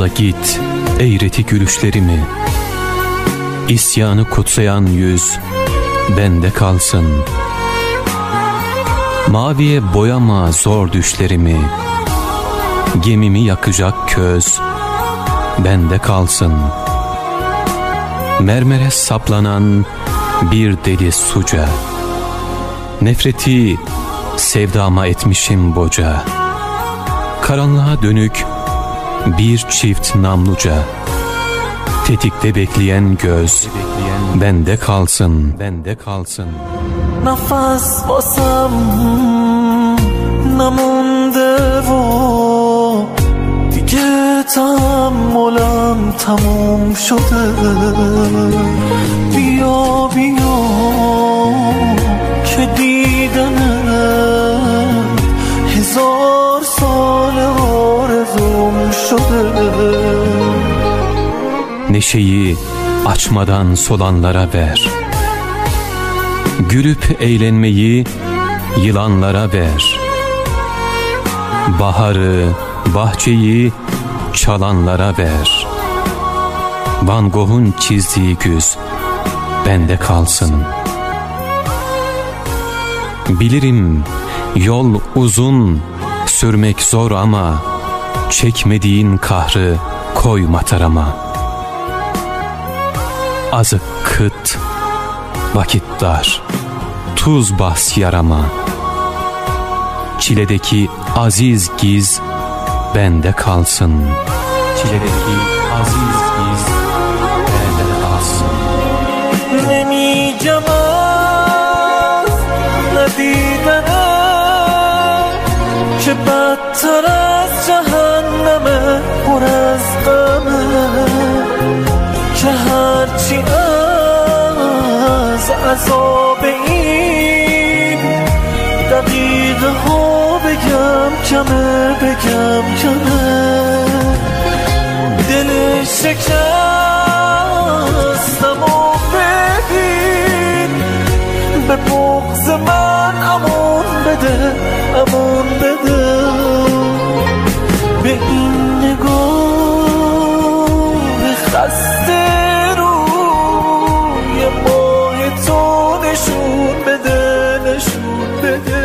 Da git eğreti gülüşlerimi. İsyanı kutsayan yüz bende kalsın. Maviye boyama zor düşlerimi. Gemimi yakacak köz bende kalsın. Mermere saplanan bir deli suca. Nefreti sevdama etmişim boca. Karanlığa dönük bir çift namluca Tetikte bekleyen göz bende kalsın bende kalsın Nefes basam namunde و دیگه تحملم تموم شده بیا بیا که دیدنه هزار سال Neşeyi açmadan solanlara ver. Gülüp eğlenmeyi yılanlara ver. Baharı, bahçeyi çalanlara ver. Van Gogh'un çizdiği güz bende kalsın. Bilirim yol uzun sürmek zor ama Çekmediğin kahrı koy matarama. Azık kıt, vakit dar Tuz bas yarama. Çiledeki aziz giz bende kalsın. Çiledeki aziz giz bende kalsın. Nemi jamaz, nadi dara, şebat tara. غمم که هرچی از عذاب این دقیقه ها بگم کمه بگم کمه. دل شکستم و ببین به بغز من امون بده. su